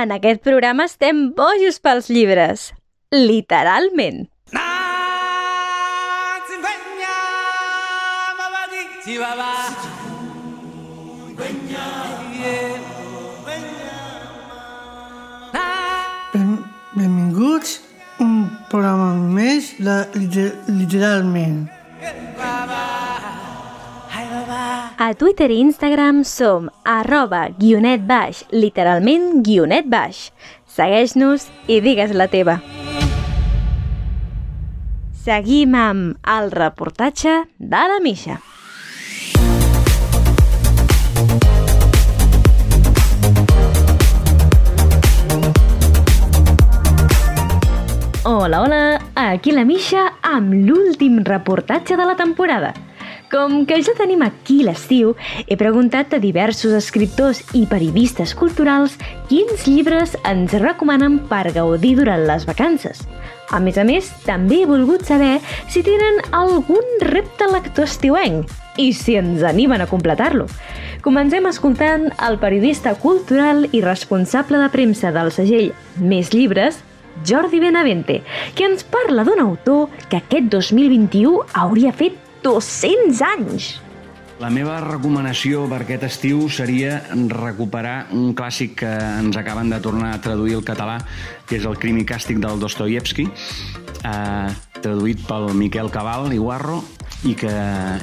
En aquest programa estem bojos pels llibres. Literalment. Ben, benvinguts un programa més de liter, Literalment. A Twitter i Instagram som arroba guionet baix, literalment guionet baix. Segueix-nos i digues la teva. Seguim amb el reportatge de la Misha. Hola, hola, aquí la Misha amb l'últim reportatge de la temporada. Com que ja tenim aquí l'estiu, he preguntat a diversos escriptors i periodistes culturals quins llibres ens recomanen per gaudir durant les vacances. A més a més, també he volgut saber si tenen algun repte lector estiuenc i si ens animen a completar-lo. Comencem escoltant el periodista cultural i responsable de premsa del segell Més Llibres, Jordi Benavente, que ens parla d'un autor que aquest 2021 hauria fet 200 anys. La meva recomanació per aquest estiu seria recuperar un clàssic que ens acaben de tornar a traduir al català, que és el Crim i Càstig del Dostoyevsky, eh, traduït pel Miquel Cabal i Guarro, i que,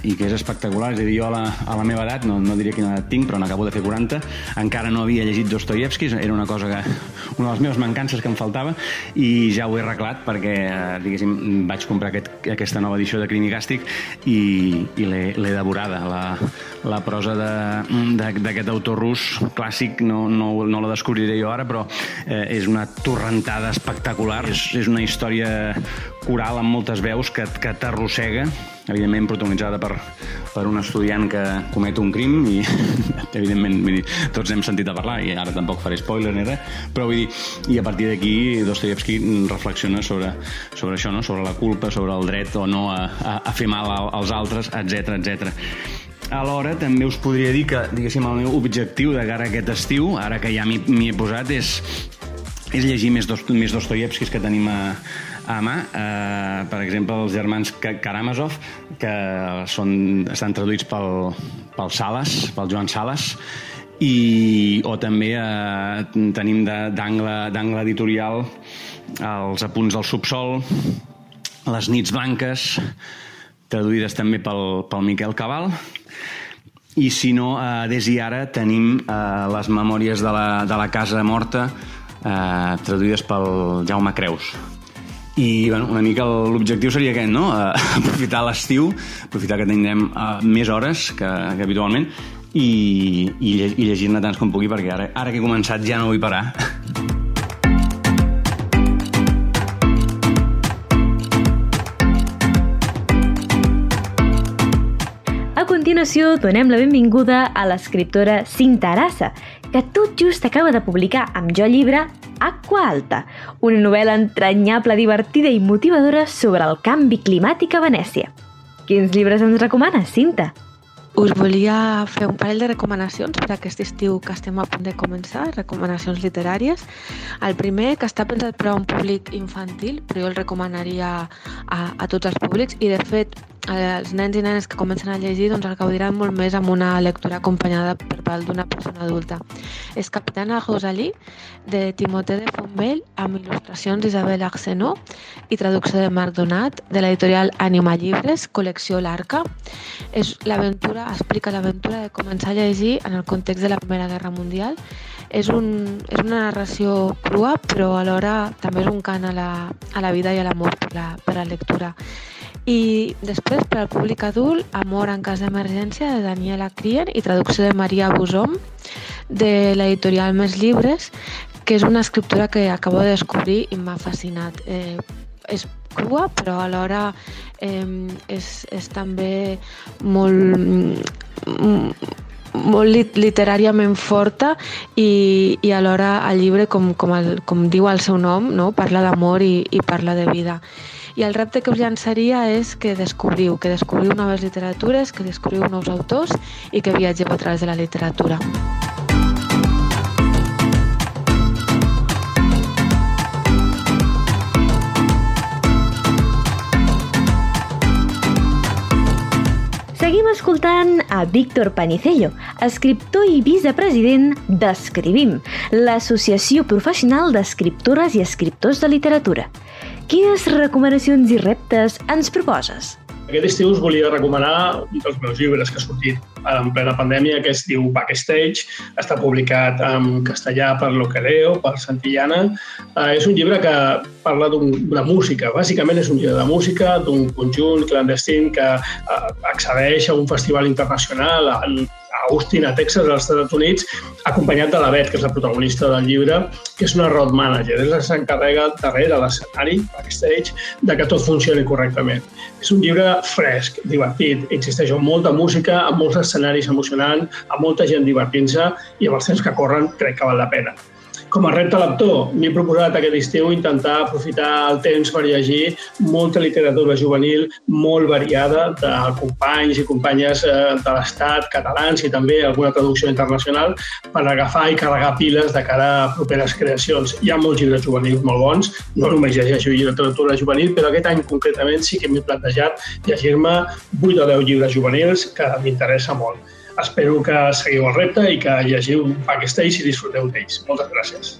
i que és espectacular. És a dir, jo a la, a la meva edat, no, no diria quina edat tinc, però n'acabo de fer 40, encara no havia llegit Dostoyevsky, era una cosa que, una de les meves mancances que em faltava, i ja ho he arreglat perquè, eh, diguéssim, vaig comprar aquest, aquesta nova edició de Crim i Càstig i, i l'he devorada. La, la prosa d'aquest autor rus clàssic no, no, no la descobriré jo ara, però eh, és una torrentada espectacular. És, és una història coral amb moltes veus que, que t'arrossega evidentment protagonitzada per, per un estudiant que comet un crim i evidentment dir, tots hem sentit a parlar i ara tampoc faré spoiler ni res però vull dir, i a partir d'aquí Dostoyevsky reflexiona sobre, sobre això no? sobre la culpa, sobre el dret o no a, a, a fer mal als altres, etc etc. Alhora, també us podria dir que, diguéssim, el meu objectiu de cara a aquest estiu, ara que ja m'hi he posat, és, és llegir més, dos, més Dostoyevskis que tenim a, a mà, eh, per exemple, els germans Karamazov, que són, estan traduïts pel, pel Sales, pel Joan Sales, i, o també eh, tenim d'angle editorial els apunts del subsol, les nits blanques, traduïdes també pel, pel Miquel Cabal, i si no, eh, des i ara tenim eh, les memòries de la, de la casa morta eh, traduïdes pel Jaume Creus, i bueno, una mica l'objectiu seria aquest, no? Uh, aprofitar l'estiu, aprofitar que tindrem uh, més hores que, que habitualment i, i, i llegir-ne tants com pugui perquè ara, ara que he començat ja no vull parar. A continuació, donem la benvinguda a l'escriptora Cinta Arassa, que tot just acaba de publicar amb jo llibre Aqua Alta, una novel·la entranyable, divertida i motivadora sobre el canvi climàtic a Venècia. Quins llibres ens recomanes, Cinta? Us volia fer un parell de recomanacions per aquest estiu que estem a punt de començar, recomanacions literàries. El primer, que està pensat per a un públic infantil, però jo el recomanaria a, a tots els públics i, de fet, els nens i nenes que comencen a llegir doncs, el gaudiran molt més amb una lectura acompanyada per part d'una persona adulta. És Capitana Rosalí, de Timoté de Fontbell, amb il·lustracions d'Isabel Axenó i traducció de Marc Donat, de l'editorial Anima Llibres, col·lecció L'Arca. És l'aventura, explica l'aventura de començar a llegir en el context de la Primera Guerra Mundial. És, un, és una narració crua, però alhora també és un cant a la, a la vida i a l'amor per, la, per la lectura. I després, per al públic adult, Amor en cas d'emergència, de Daniela Crien i traducció de Maria Busom, de l'editorial Més Llibres, que és una escriptura que acabo de descobrir i m'ha fascinat. Eh, és crua, però alhora eh, és, és també molt, molt literàriament forta i, i alhora el llibre, com, com, el, com diu el seu nom, no? parla d'amor i, i parla de vida. I el repte que us llançaria és que descobriu, que descobriu noves literatures, que descobriu nous autors i que viatgeu a través de la literatura. Seguim escoltant a Víctor Panicello, escriptor i vicepresident d'Escrivim, l'associació professional d'escriptores i escriptors de literatura. Quines recomanacions i reptes ens proposes? Aquest estiu us volia recomanar un dels meus llibres que ha sortit en plena pandèmia, que es diu Backstage. Està publicat en castellà per Localeo, per Santillana. Uh, és un llibre que parla d'una música. Bàsicament és un llibre de música d'un conjunt clandestin que uh, accedeix a un festival internacional en, Austin, a Texas, als Estats Units, acompanyat de la Beth, que és la protagonista del llibre, que és una road manager, és la que s'encarrega darrere l'escenari, backstage, de que tot funcioni correctament. És un llibre fresc, divertit, insisteix en molta música, amb molts escenaris emocionants, amb molta gent divertint-se i amb els temps que corren crec que val la pena. Com a repte lector, m'he proposat aquest estiu intentar aprofitar el temps per llegir molta literatura juvenil molt variada de companys i companyes eh, de l'Estat, catalans i també alguna traducció internacional per agafar i carregar piles de cara a properes creacions. Hi ha molts llibres juvenils molt bons, no només llegeixo literatura juvenil, però aquest any concretament sí que m'he plantejat llegir-me 8 o 10 llibres juvenils que m'interessa molt. Espero que seguiu el repte i que llegiu Backstage i disfruteu d'ells. Moltes gràcies.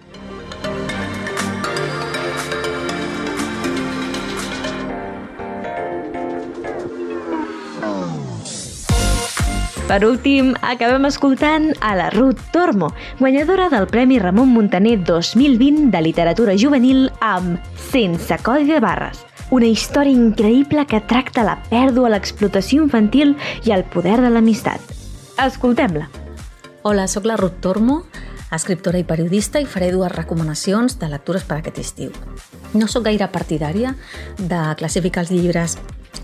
Per últim, acabem escoltant a la Ruth Tormo, guanyadora del Premi Ramon Montaner 2020 de Literatura Juvenil amb Sense codi de barres, una història increïble que tracta la pèrdua, l'explotació infantil i el poder de l'amistat. Escoltem-la. Hola, sóc la Ruth Tormo, escriptora i periodista i faré dues recomanacions de lectures per aquest estiu. No sóc gaire partidària de classificar els llibres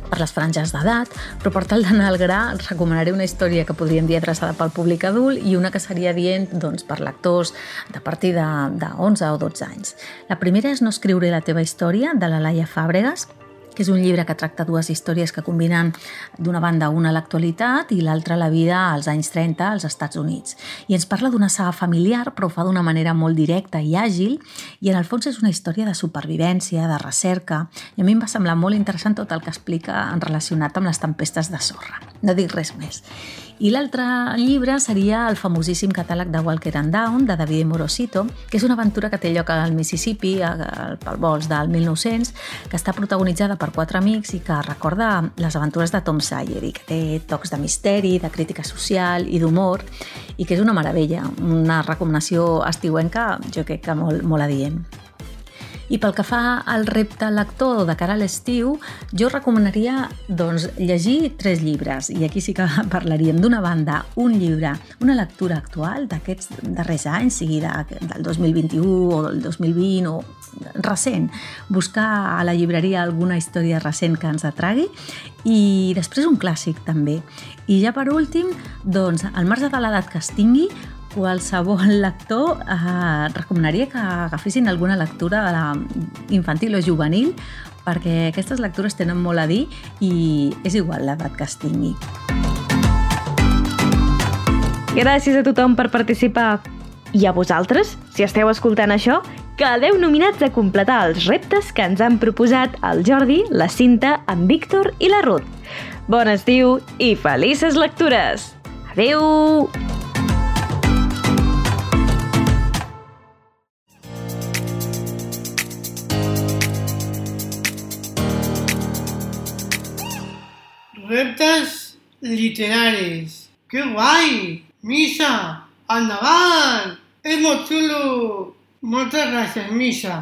per les franges d'edat, però per tal d'anar al gra recomanaré una història que podríem dir adreçada pel públic adult i una que seria dient doncs, per lectors de partir de, de 11 o 12 anys. La primera és No escriuré la teva història, de la Laia Fàbregas, que és un llibre que tracta dues històries que combinen d'una banda una l'actualitat i l'altra la vida als anys 30 als Estats Units. I ens parla d'una saga familiar, però fa d'una manera molt directa i àgil, i en el fons és una història de supervivència, de recerca, i a mi em va semblar molt interessant tot el que explica en relacionat amb les tempestes de sorra. No dic res més. I l'altre llibre seria el famosíssim catàleg de Walker and Down, de David Morosito, que és una aventura que té lloc al Mississippi, al vols del 1900, que està protagonitzada per quatre amics i que recorda les aventures de Tom Sawyer i que té tocs de misteri, de crítica social i d'humor i que és una meravella, una recomanació estiuenca jo crec que molt, molt adient. I pel que fa al repte lector de cara a l'estiu, jo recomanaria doncs, llegir tres llibres. I aquí sí que parlaríem d'una banda, un llibre, una lectura actual d'aquests darrers anys, sigui de, del 2021 o del 2020 o recent, buscar a la llibreria alguna història recent que ens atragui i després un clàssic també. I ja per últim, doncs, al marge de l'edat que es tingui, qualsevol lector eh, recomanaria que agafessin alguna lectura de la infantil o juvenil perquè aquestes lectures tenen molt a dir i és igual l'edat que es tingui. Gràcies a tothom per participar. I a vosaltres, si esteu escoltant això, quedeu nominats a completar els reptes que ens han proposat el Jordi, la Cinta, en Víctor i la Ruth. Bon estiu i felices lectures! Adeu! reptes literaris. Que guai! Misa, endavant! És molt xulo! Moltes gràcies, Misa.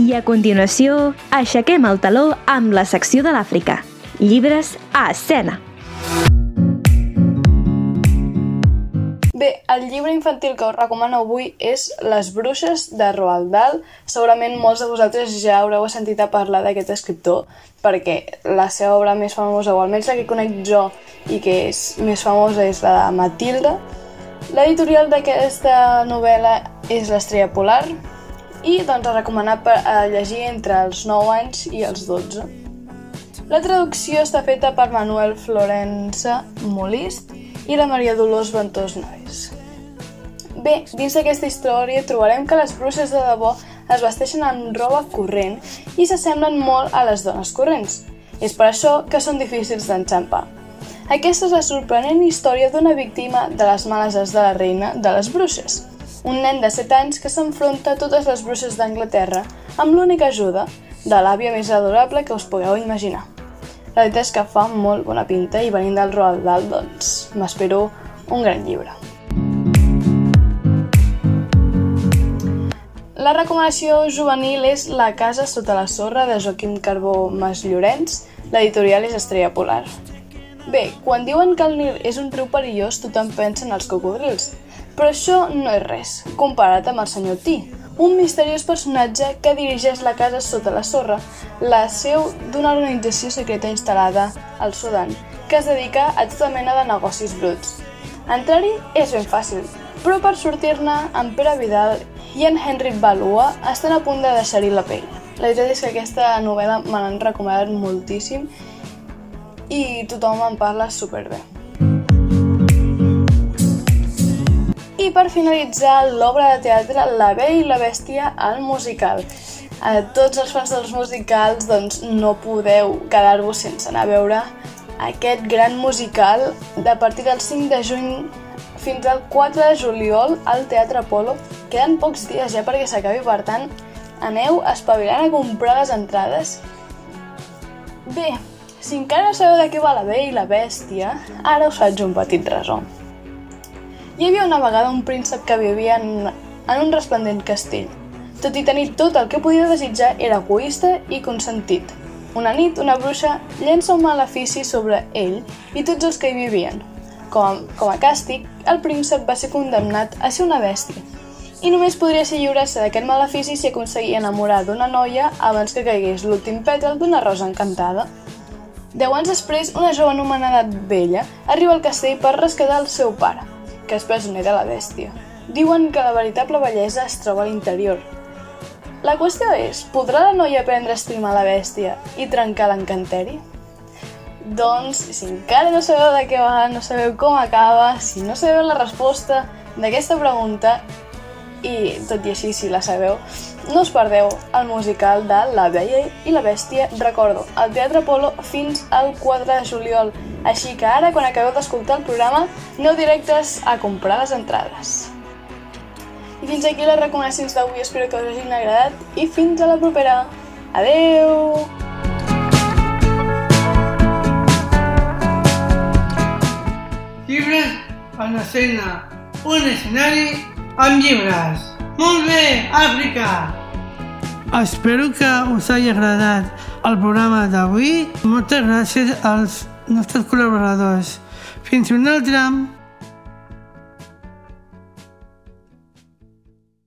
I a continuació, aixequem el taló amb la secció de l'Àfrica. Llibres a escena. Bé, el llibre infantil que us recomano avui és Les bruixes de Roald Dahl. Segurament molts de vosaltres ja haureu sentit a parlar d'aquest escriptor perquè la seva obra més famosa, o almenys la que conec jo i que és més famosa, és la de Matilda. L'editorial d'aquesta novel·la és l'Estrella Polar i doncs a recomanar per a llegir entre els 9 anys i els 12. La traducció està feta per Manuel Florença Molist i la Maria Dolors Ventós Nois. Bé, dins d'aquesta història trobarem que les bruixes de debò es vesteixen amb roba corrent i s'assemblen molt a les dones corrents. És per això que són difícils d'enxampar. Aquesta és la sorprenent història d'una víctima de les maleses de la reina de les bruixes. Un nen de 7 anys que s'enfronta a totes les bruixes d'Anglaterra amb l'única ajuda de l'àvia més adorable que us pugueu imaginar. La veritat és que fa molt bona pinta i venint del Roald Dahl, doncs, m'espero un gran llibre. La recomanació juvenil és La casa sota la sorra de Joaquim Carbó Mas Llorenç, l'editorial és Estrella Polar. Bé, quan diuen que el Nil és un riu perillós, tothom pensa en els cocodrils, però això no és res, comparat amb el senyor T, un misteriós personatge que dirigeix la casa sota la sorra, la seu d'una organització secreta instal·lada al Sudan, que es dedica a tota mena de negocis bruts. Entrar-hi és ben fàcil, però per sortir-ne, en Pere Vidal i en Henry Balua estan a punt de deixar-hi la pell. La veritat és que aquesta novel·la me l'han recomanat moltíssim i tothom en parla superbé. I per finalitzar, l'obra de teatre La Bella i la Bèstia al musical. A tots els fans dels musicals doncs, no podeu quedar-vos sense anar a veure aquest gran musical de partir del 5 de juny fins al 4 de juliol al Teatre Apolo. Queden pocs dies ja perquè s'acabi, per tant, aneu espavilant a comprar les entrades. Bé, si encara no sabeu de què va la Bella i la Bèstia, ara us faig un petit resum. Hi havia una vegada un príncep que vivia en, en un resplendent castell. Tot i tenir tot el que podia desitjar, era egoista i consentit. Una nit, una bruixa llença un malefici sobre ell i tots els que hi vivien. Com com a càstig, el príncep va ser condemnat a ser una bèstia i només podria ser lliurar-se d'aquest malefici si aconseguia enamorar d'una noia abans que caigués l'últim pètal d'una rosa encantada. Deu anys després, una jove anomenada Bella arriba al castell per rescatar el seu pare, que és presoner de la bèstia. Diuen que la veritable bellesa es troba a l'interior. La qüestió és, podrà la noia aprendre a estimar la bèstia i trencar l'encanteri? Doncs, si encara no sabeu de què va, no sabeu com acaba, si no sabeu la resposta d'aquesta pregunta, i tot i així si la sabeu, no us perdeu el musical de La Bella i la Bèstia, recordo, al Teatre Polo fins al 4 de juliol. Així que ara, quan acabeu d'escoltar el programa, aneu directes a comprar les entrades. I fins aquí les recomanacions d'avui, espero que us hagin agradat i fins a la propera. Adeu! Llibres en escena, un escenari amb llibres. Molt bé, Àfrica! Espero que us hagi agradat el programa d'avui. Moltes gràcies als nostres col·laboradors. Fins un altre.